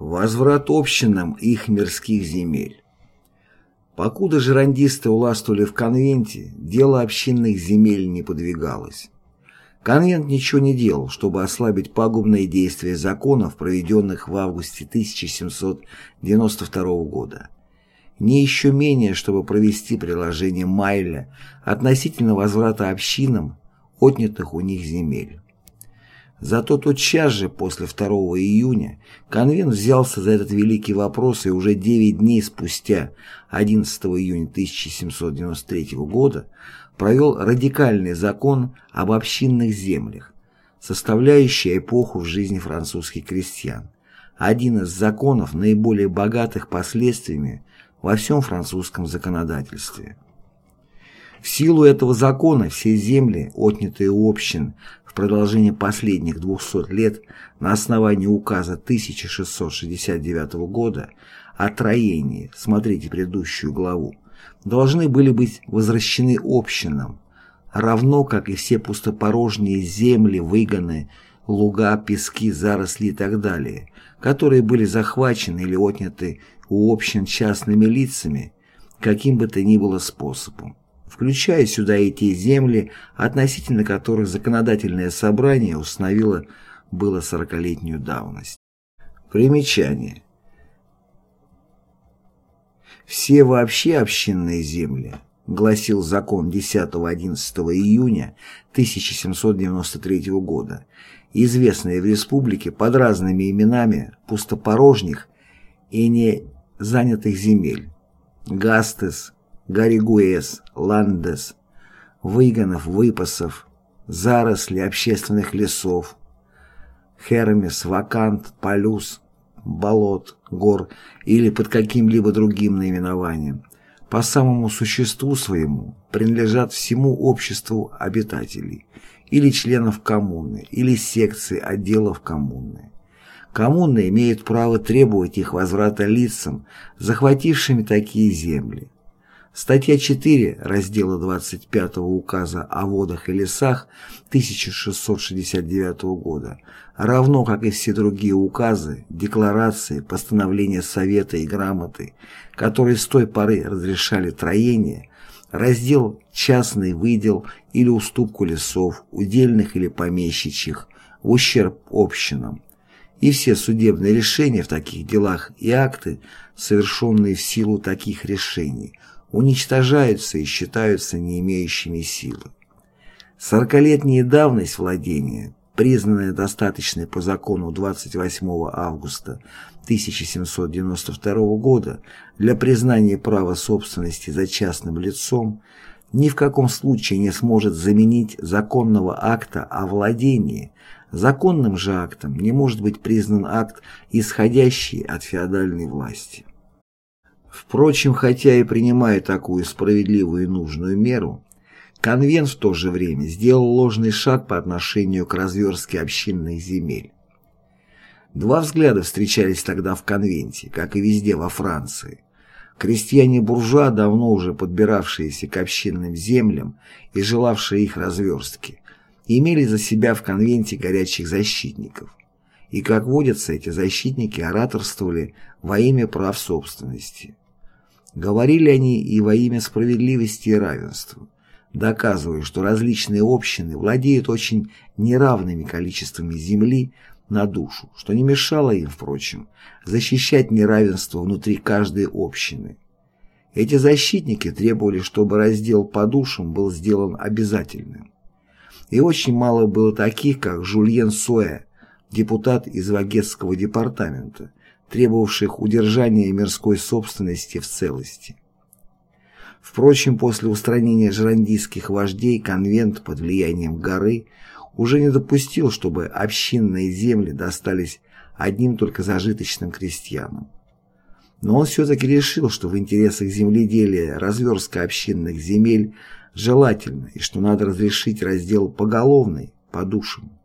Возврат общинам их мирских земель. Покуда жерандисты уластвовали в конвенте, дело общинных земель не подвигалось. Конвент ничего не делал, чтобы ослабить пагубные действия законов, проведенных в августе 1792 года. Не еще менее, чтобы провести приложение Майля относительно возврата общинам, отнятых у них земель. Зато тотчас же, после 2 июня, конвент взялся за этот великий вопрос и уже 9 дней спустя, 11 июня 1793 года, провел радикальный закон об общинных землях, составляющий эпоху в жизни французских крестьян, один из законов, наиболее богатых последствиями во всем французском законодательстве. В силу этого закона все земли, отнятые у общин в продолжении последних 200 лет на основании указа 1669 года о троении, смотрите предыдущую главу, должны были быть возвращены общинам, равно как и все пустопорожние земли, выгоны, луга, пески, заросли и так далее, которые были захвачены или отняты у общин частными лицами, каким бы то ни было способом, включая сюда и те земли, относительно которых законодательное собрание установило было сорокалетнюю давность. Примечание. Все вообще общинные земли, гласил закон 10-11 июня 1793 года, известные в республике под разными именами пустопорожних и не занятых земель, Гастес, Гаригуэс, Ландес, выгонов, выпасов, заросли общественных лесов, Хермес, Вакант, Полюс, болот, гор или под каким-либо другим наименованием, по самому существу своему принадлежат всему обществу обитателей или членов коммуны, или секции отделов коммуны. Коммуны имеют право требовать их возврата лицам, захватившими такие земли. Статья 4 раздела 25 указа о водах и лесах 1669 года, равно как и все другие указы, декларации, постановления Совета и грамоты, которые с той поры разрешали троение, раздел частный выдел или уступку лесов, удельных или помещичьих, в ущерб общинам, и все судебные решения в таких делах и акты, совершенные в силу таких решений, уничтожаются и считаются не имеющими силы. Сорокалетняя давность владения, признанная достаточной по закону 28 августа 1792 года для признания права собственности за частным лицом, ни в каком случае не сможет заменить законного акта о владении. Законным же актом не может быть признан акт, исходящий от феодальной власти. Впрочем, хотя и принимая такую справедливую и нужную меру, конвент в то же время сделал ложный шаг по отношению к разверстке общинных земель. Два взгляда встречались тогда в конвенте, как и везде во Франции. Крестьяне-буржуа, давно уже подбиравшиеся к общинным землям и желавшие их разверстки, имели за себя в конвенте горячих защитников. И, как водятся, эти защитники ораторствовали во имя прав собственности. Говорили они и во имя справедливости и равенства, доказывая, что различные общины владеют очень неравными количествами земли на душу, что не мешало им, впрочем, защищать неравенство внутри каждой общины. Эти защитники требовали, чтобы раздел по душам был сделан обязательным. И очень мало было таких, как Жульен Суэ, депутат из Вагетского департамента, требовавших удержания мирской собственности в целости. Впрочем, после устранения жерандийских вождей конвент под влиянием горы уже не допустил, чтобы общинные земли достались одним только зажиточным крестьянам. Но он все-таки решил, что в интересах земледелия разверстка общинных земель желательно и что надо разрешить раздел поголовный, по душам.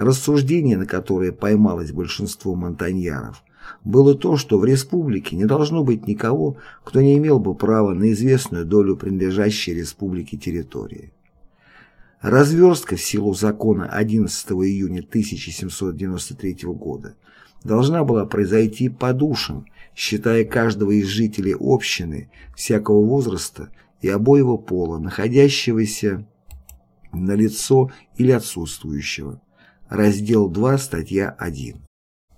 Рассуждение, на которое поймалось большинство монтаньяров, было то, что в республике не должно быть никого, кто не имел бы права на известную долю принадлежащей республике территории. Разверстка в силу закона 11 июня 1793 года должна была произойти по душам, считая каждого из жителей общины всякого возраста и обоего пола, находящегося на лицо или отсутствующего. Раздел 2, статья 1.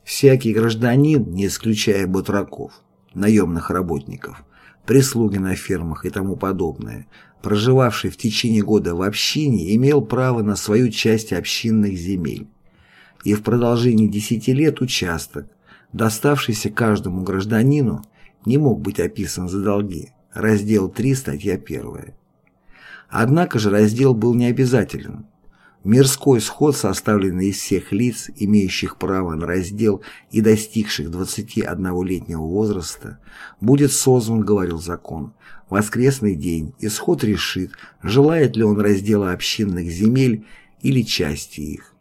Всякий гражданин, не исключая батраков, наемных работников, прислуги на фермах и тому подобное, проживавший в течение года в общине, имел право на свою часть общинных земель. И в продолжении десяти лет участок, доставшийся каждому гражданину, не мог быть описан за долги. Раздел 3, статья 1. Однако же раздел был не обязателен. Мирской сход, составленный из всех лиц, имеющих право на раздел и достигших 21-летнего возраста, будет созван, говорил закон, воскресный день, исход решит, желает ли он раздела общинных земель или части их.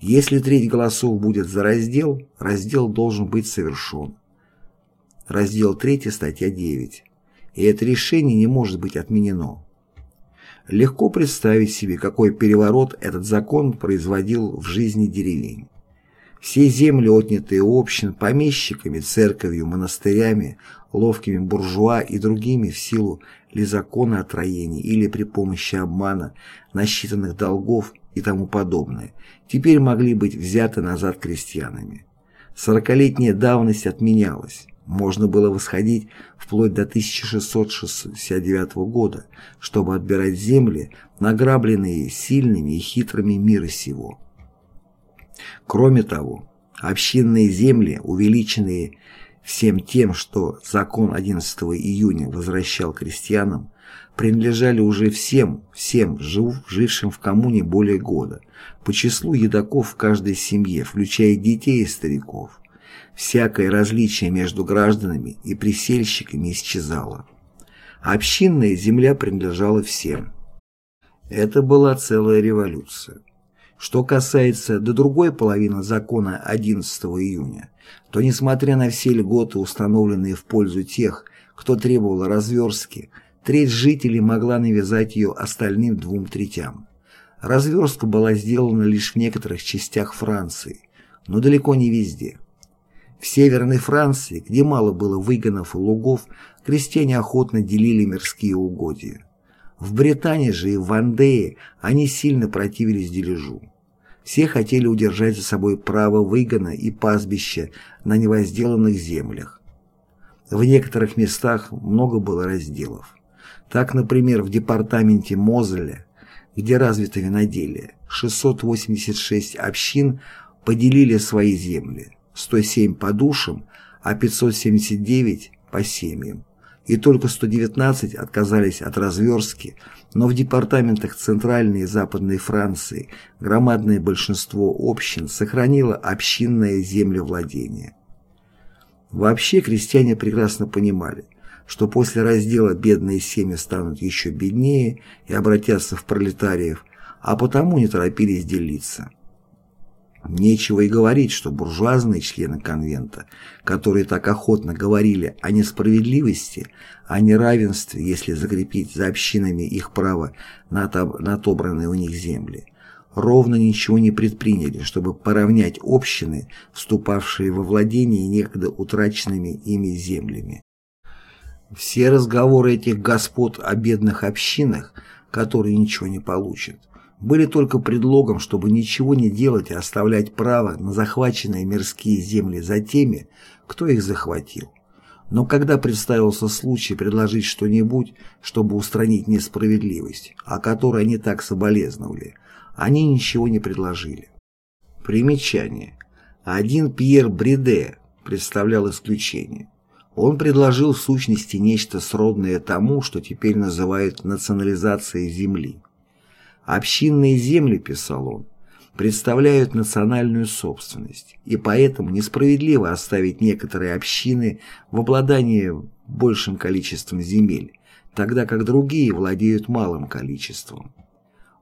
Если треть голосов будет за раздел, раздел должен быть совершен. Раздел 3, статья 9. И это решение не может быть отменено. Легко представить себе, какой переворот этот закон производил в жизни деревень. Все земли, отнятые общин, помещиками, церковью, монастырями, ловкими буржуа и другими в силу ли закона о троении или при помощи обмана, насчитанных долгов и тому подобное, теперь могли быть взяты назад крестьянами. Сорокалетняя давность отменялась можно было восходить вплоть до 1669 года, чтобы отбирать земли, награбленные сильными и хитрыми мира сего. Кроме того, общинные земли, увеличенные всем тем, что закон 11 июня возвращал крестьянам, принадлежали уже всем, всем жив, жившим в коммуне более года, по числу едоков в каждой семье, включая детей и стариков всякое различие между гражданами и присельщиками исчезало. Общинная земля принадлежала всем. Это была целая революция. Что касается до другой половины закона 11 июня, то несмотря на все льготы, установленные в пользу тех, кто требовал разверстки, треть жителей могла навязать ее остальным двум третям. Разверстка была сделана лишь в некоторых частях Франции, но далеко не везде. В Северной Франции, где мало было выгонов и лугов, крестьяне охотно делили мирские угодья. В Британии же и в Вандее они сильно противились дележу. Все хотели удержать за собой право выгона и пастбища на невозделанных землях. В некоторых местах много было разделов. Так, например, в департаменте Мозеля, где развито виноделие, 686 общин поделили свои земли. 107 по душам, а 579 по семьям. И только 119 отказались от разверстки, но в департаментах Центральной и Западной Франции громадное большинство общин сохранило общинное землевладение. Вообще крестьяне прекрасно понимали, что после раздела бедные семьи станут еще беднее и обратятся в пролетариев, а потому не торопились делиться. Нечего и говорить, что буржуазные члены конвента, которые так охотно говорили о несправедливости, о неравенстве, если закрепить за общинами их право на отобранные у них земли, ровно ничего не предприняли, чтобы поравнять общины, вступавшие во владение некогда утраченными ими землями. Все разговоры этих господ о бедных общинах, которые ничего не получат, были только предлогом, чтобы ничего не делать и оставлять право на захваченные мирские земли за теми, кто их захватил. Но когда представился случай предложить что-нибудь, чтобы устранить несправедливость, о которой они так соболезновали, они ничего не предложили. Примечание. Один Пьер Бреде представлял исключение. Он предложил в сущности нечто сродное тому, что теперь называют национализацией земли. Общинные земли, писал он, представляют национальную собственность, и поэтому несправедливо оставить некоторые общины в обладании большим количеством земель, тогда как другие владеют малым количеством.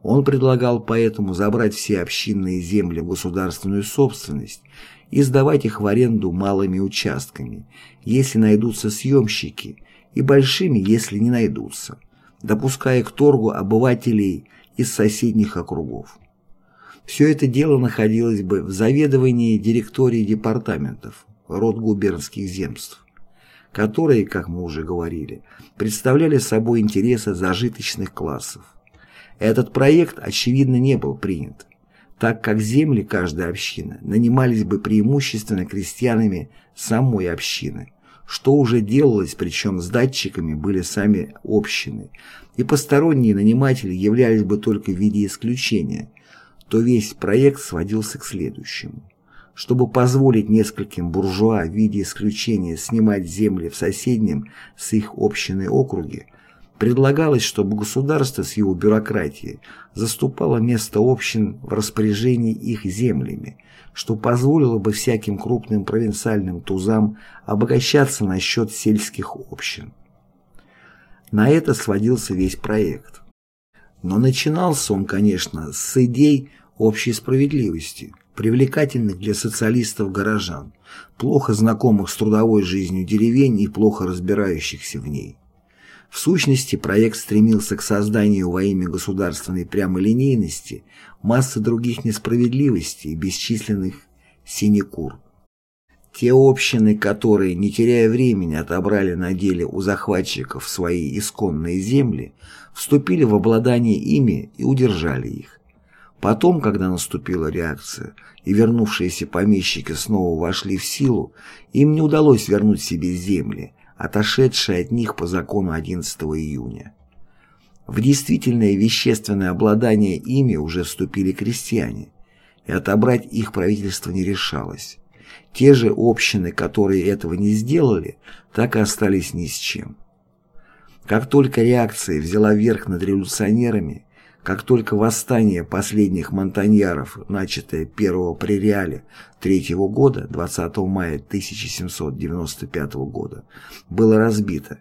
Он предлагал поэтому забрать все общинные земли в государственную собственность и сдавать их в аренду малыми участками, если найдутся съемщики, и большими, если не найдутся, допуская к торгу обывателей из соседних округов. Все это дело находилось бы в заведовании директории департаментов, род губернских земств, которые, как мы уже говорили, представляли собой интересы зажиточных классов. Этот проект, очевидно, не был принят, так как земли каждой общины нанимались бы преимущественно крестьянами самой общины, что уже делалось, причем с датчиками были сами общины, и посторонние наниматели являлись бы только в виде исключения, то весь проект сводился к следующему. Чтобы позволить нескольким буржуа в виде исключения снимать земли в соседнем с их общиной округе, предлагалось, чтобы государство с его бюрократией заступало место общин в распоряжении их землями, что позволило бы всяким крупным провинциальным тузам обогащаться на счет сельских общин. На это сводился весь проект. Но начинался он, конечно, с идей общей справедливости, привлекательных для социалистов-горожан, плохо знакомых с трудовой жизнью деревень и плохо разбирающихся в ней. В сущности, проект стремился к созданию во имя государственной прямолинейности массы других несправедливостей и бесчисленных синекур. Те общины, которые, не теряя времени, отобрали на деле у захватчиков свои исконные земли, вступили в обладание ими и удержали их. Потом, когда наступила реакция, и вернувшиеся помещики снова вошли в силу, им не удалось вернуть себе земли, отошедшие от них по закону 11 июня. В действительное вещественное обладание ими уже вступили крестьяне, и отобрать их правительство не решалось. Те же общины, которые этого не сделали, так и остались ни с чем. Как только реакция взяла верх над революционерами, как только восстание последних монтаньяров, начатое 1 прериале 3 года, 20 мая 1795 года, было разбито,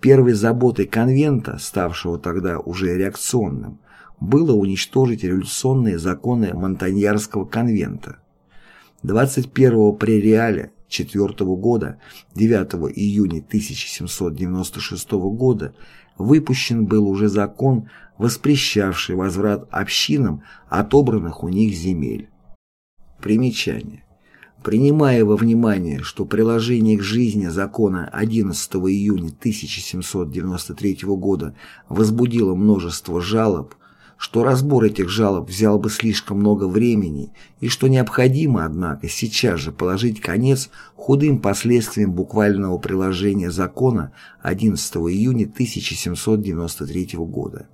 первой заботой конвента, ставшего тогда уже реакционным, было уничтожить революционные законы Монтаньярского конвента. 21 прериаля 4 года, 9 июня 1796 года, выпущен был уже закон воспрещавший возврат общинам отобранных у них земель. Примечание. Принимая во внимание, что приложение к жизни закона 11 июня 1793 года возбудило множество жалоб, что разбор этих жалоб взял бы слишком много времени и что необходимо, однако, сейчас же положить конец худым последствиям буквального приложения закона 11 июня 1793 года.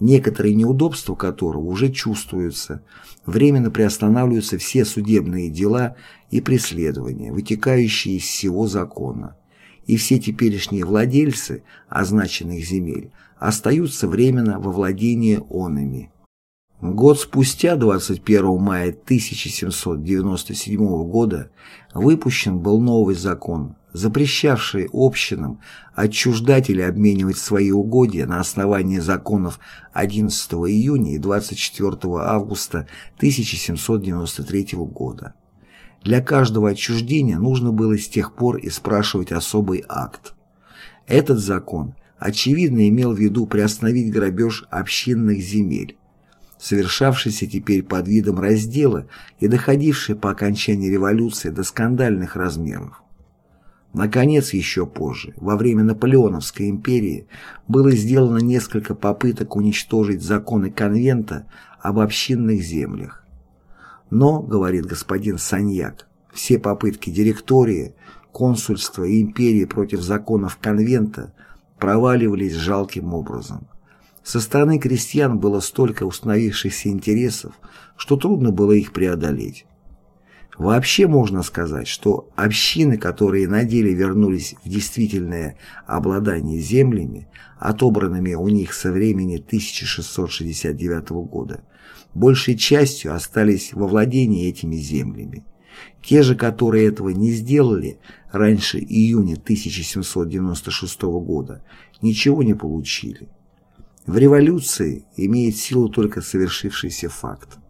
Некоторые неудобства которого уже чувствуются, временно приостанавливаются все судебные дела и преследования, вытекающие из всего закона, и все теперешние владельцы означенных земель остаются временно во владении онами. Год спустя, 21 мая 1797 года, выпущен был новый закон, запрещавший общинам отчуждать или обменивать свои угодья на основании законов 11 июня и 24 августа 1793 года. Для каждого отчуждения нужно было с тех пор и спрашивать особый акт. Этот закон, очевидно, имел в виду приостановить грабеж общинных земель, совершавшийся теперь под видом раздела и доходивший по окончании революции до скандальных размеров. Наконец, еще позже, во время Наполеоновской империи, было сделано несколько попыток уничтожить законы конвента об общинных землях. Но, говорит господин Саньяк, все попытки директории, консульства и империи против законов конвента проваливались жалким образом. Со стороны крестьян было столько установившихся интересов, что трудно было их преодолеть. Вообще можно сказать, что общины, которые на деле вернулись в действительное обладание землями, отобранными у них со времени 1669 года, большей частью остались во владении этими землями. Те же, которые этого не сделали раньше июня 1796 года, ничего не получили. В революции имеет силу только совершившийся факт.